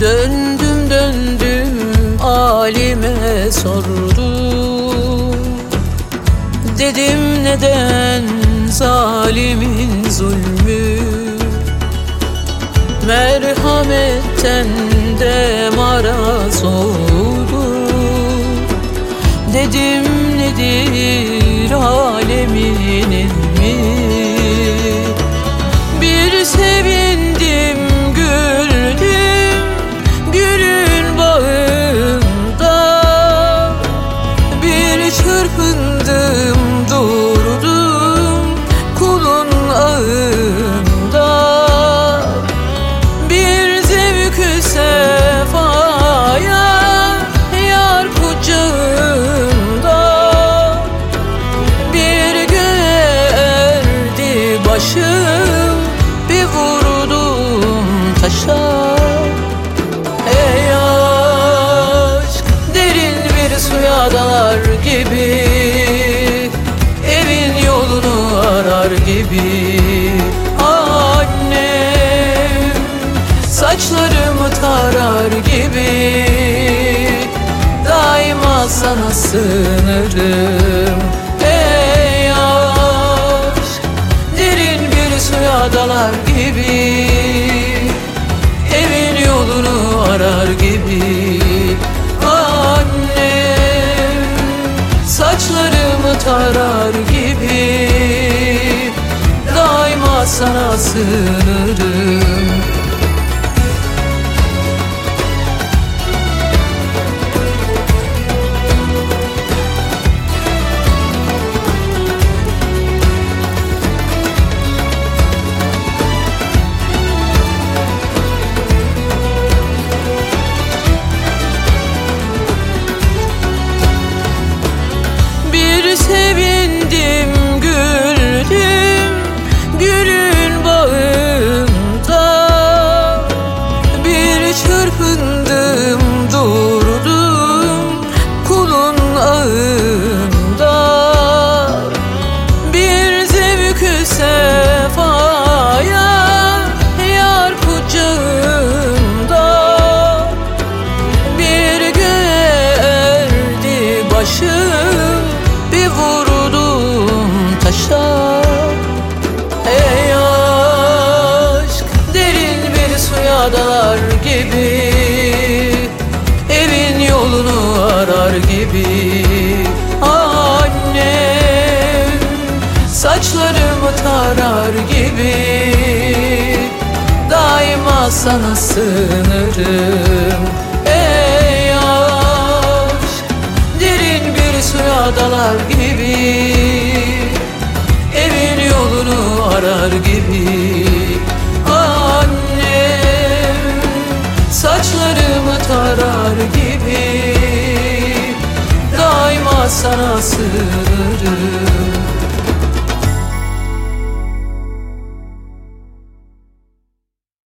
Döndüm döndüm alime sordum Dedim neden zalimin zulmü? Merhametten de maraz oldu Dedim nedir? Başım Bir vurdum taşa. Ey aşk derin bir suya dalar gibi Evin yolunu arar gibi. Annem saçlarımı tarar gibi Daima sana sığınırım bir suya dalar gibi Evin yolunu arar gibi. Annem saçlarımı tarar gibi Daima sana sığınırım tarar gibi. Daima sana sığınırım Ey aşk. Derin bir suya dalar gibi. Evin yolunu arar gibi. Annem Saçlarımı tarar gibi. Daima sana sığınırım